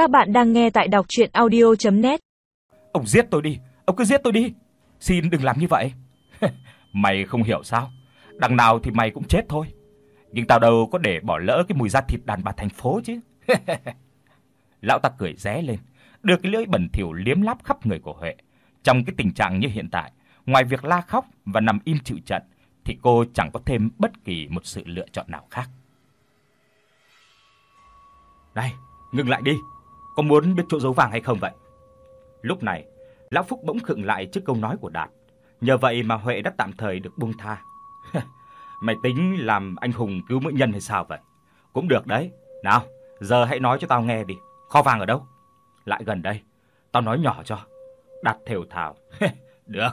Các bạn đang nghe tại đọc audio net Ông giết tôi đi, ông cứ giết tôi đi. Xin đừng làm như vậy. mày không hiểu sao? Đằng nào thì mày cũng chết thôi. Nhưng tao đâu có để bỏ lỡ cái mùi da thịt đàn bà thành phố chứ. Lão ta cười ré lên, đưa cái lưỡi bẩn thỉu liếm láp khắp người của Huệ. Trong cái tình trạng như hiện tại, ngoài việc la khóc và nằm im chịu trận thì cô chẳng có thêm bất kỳ một sự lựa chọn nào khác. Này, ngừng lại đi. Có muốn biết chỗ giấu vàng hay không vậy? Lúc này, lão Phúc bỗng khựng lại trước câu nói của Đạt. Nhờ vậy mà Huệ đã tạm thời được buông tha. Mày tính làm anh hùng cứu mỹ nhân hay sao vậy? Cũng được đấy. Nào, giờ hãy nói cho tao nghe đi, kho vàng ở đâu? Lại gần đây, tao nói nhỏ cho. Đạt thều thào. được.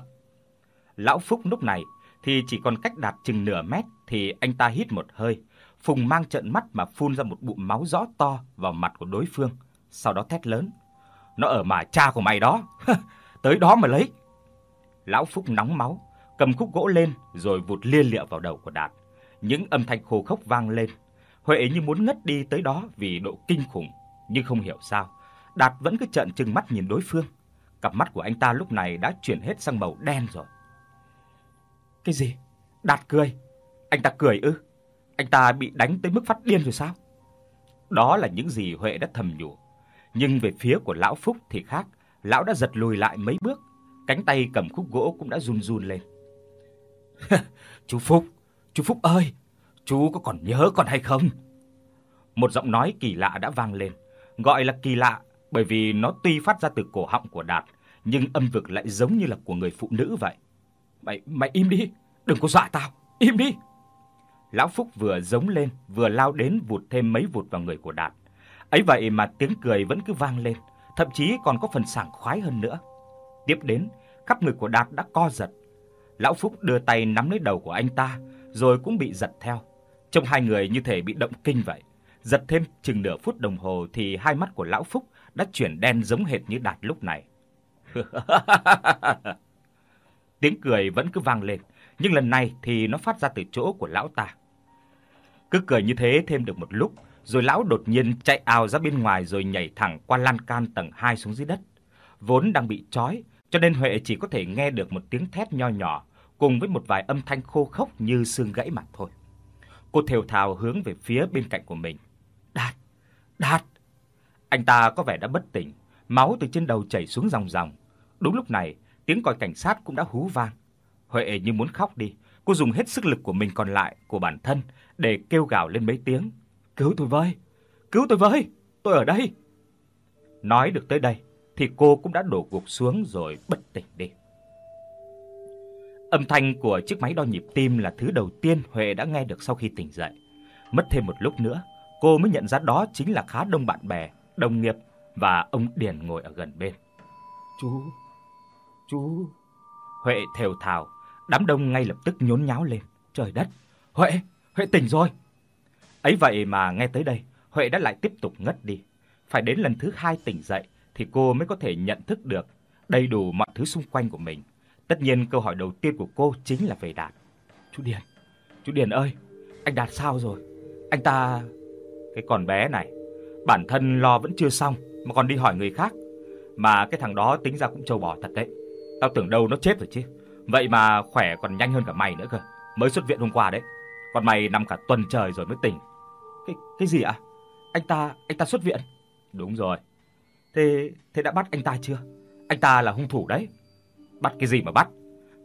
Lão Phúc lúc này thì chỉ còn cách Đạt chừng nửa mét thì anh ta hít một hơi, Phùng mang trận mắt mà phun ra một bụng máu rõ to vào mặt của đối phương, sau đó thét lớn: "Nó ở mà cha của mày đó, tới đó mà lấy." Lão Phúc nóng máu, cầm khúc gỗ lên rồi vụt lia lịa vào đầu của Đạt. Những âm thanh khô khốc vang lên. Huệ như muốn ngất đi tới đó vì độ kinh khủng, nhưng không hiểu sao, Đạt vẫn cứ trợn trừng mắt nhìn đối phương. Cặp mắt của anh ta lúc này đã chuyển hết sang màu đen rồi. Cái gì? Đạt cười. Anh ta cười ư? Anh ta bị đánh tới mức phát điên rồi sao? Đó là những gì Huệ đã thầm nhủ. Nhưng về phía của lão Phúc thì khác, lão đã giật lùi lại mấy bước, cánh tay cầm khúc gỗ cũng đã run run lên. "Chú Phúc, chú Phúc ơi, chú có còn nhớ con hay không?" Một giọng nói kỳ lạ đã vang lên, gọi là kỳ lạ bởi vì nó tuy phát ra từ cổ họng của Đạt, nhưng âm vực lại giống như là của người phụ nữ vậy. "Mày mày im đi, đừng có dọa tao, im đi." Lão Phúc vừa giống lên, vừa lao đến vụt thêm mấy vụt vào người của Đạt. Ấy vậy mà tiếng cười vẫn cứ vang lên, thậm chí còn có phần sảng khoái hơn nữa. Tiếp đến, khắp người của Đạt đã co giật. Lão Phúc đưa tay nắm lấy đầu của anh ta, rồi cũng bị giật theo. Trông hai người như thể bị động kinh vậy. Giật thêm chừng nửa phút đồng hồ thì hai mắt của lão Phúc đã chuyển đen giống hệt như Đạt lúc này. tiếng cười vẫn cứ vang lên, nhưng lần này thì nó phát ra từ chỗ của lão ta. Cứ cười như thế thêm được một lúc, rồi lão đột nhiên chạy ào ra bên ngoài rồi nhảy thẳng qua lan can tầng 2 xuống dưới đất. Vốn đang bị trói, cho nên Huệ chỉ có thể nghe được một tiếng thét nho nhỏ cùng với một vài âm thanh khô khốc như xương gãy mặt thôi. Cô thều thào hướng về phía bên cạnh của mình. "Đạt, Đạt!" Anh ta có vẻ đã bất tỉnh, máu từ trên đầu chảy xuống ròng ròng. Đúng lúc này, tiếng còi cảnh sát cũng đã hú vang. Huệ như muốn khóc đi, cô dùng hết sức lực của mình còn lại của bản thân để kêu gào lên mấy tiếng. "Cứu tôi với! Cứu tôi với! Tôi ở đây!" Nói được tới đây thì cô cũng đã đổ gục xuống rồi bất tỉnh đi. Âm thanh của chiếc máy đo nhịp tim là thứ đầu tiên Huệ đã nghe được sau khi tỉnh dậy. Mất thêm một lúc nữa, cô mới nhận ra đó chính là khá đông bạn bè, đồng nghiệp và ông Điền ngồi ở gần bên. "Chú, chú." Huệ thều thào, đám đông ngay lập tức nhốn nháo lên. "Trời đất, Huệ, Huệ tỉnh rồi." Ấy vậy mà nghe tới đây, Huệ đã lại tiếp tục ngất đi. Phải đến lần thứ hai tỉnh dậy thì cô mới có thể nhận thức được đầy đủ mọi thứ xung quanh của mình. Tất nhiên câu hỏi đầu tiên của cô chính là về Đạt. "Chú Điền, chú Điền ơi, anh Đạt sao rồi? Anh ta cái con bé này, bản thân lo vẫn chưa xong mà còn đi hỏi người khác. Mà cái thằng đó tính ra cũng trâu bò thật đấy. Tao tưởng đâu nó chết rồi chứ. Vậy mà khỏe còn nhanh hơn cả mày nữa cơ. Mới xuất viện hôm qua đấy. Còn mày nằm cả tuần trời rồi mới tỉnh. Cái cái gì ạ? Anh ta anh ta xuất viện? Đúng rồi. Thế thế đã bắt anh ta chưa? Anh ta là hung thủ đấy. Bắt cái gì mà bắt?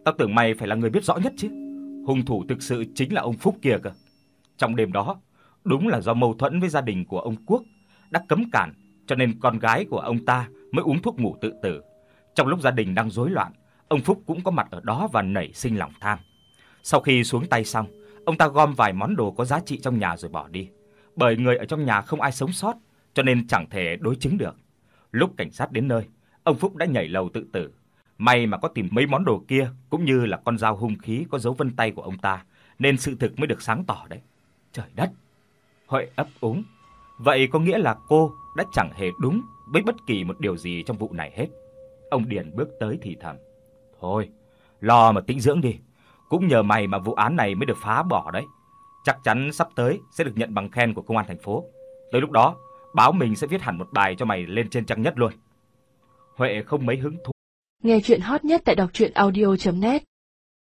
Tao tưởng mày phải là người biết rõ nhất chứ. Hung thủ thực sự chính là ông Phúc kia cơ. Trong đêm đó, đúng là do mâu thuẫn với gia đình của ông Quốc đã cấm cản, cho nên con gái của ông ta mới uống thuốc ngủ tự tử. Trong lúc gia đình đang rối loạn, ông Phúc cũng có mặt ở đó và nảy sinh lòng tham. Sau khi xuống tay xong, ông ta gom vài món đồ có giá trị trong nhà rồi bỏ đi. Bởi người ở trong nhà không ai sống sót, cho nên chẳng thể đối chứng được. Lúc cảnh sát đến nơi, ông Phúc đã nhảy lầu tự tử. May mà có tìm mấy món đồ kia cũng như là con dao hung khí có dấu vân tay của ông ta, nên sự thực mới được sáng tỏ đấy. Trời đất. hội ấp úng. Vậy có nghĩa là cô đã chẳng hề đúng với bất kỳ một điều gì trong vụ này hết. Ông Điền bước tới thì thầm: "Thôi, lo mà tĩnh dưỡng đi, cũng nhờ mày mà vụ án này mới được phá bỏ đấy. Chắc chắn sắp tới sẽ được nhận bằng khen của công an thành phố. Tới lúc đó, báo mình sẽ viết hẳn một bài cho mày lên trên trang nhất luôn. Huệ không mấy hứng thú. Nghe truyện hot nhất tại doctruyenaudio.net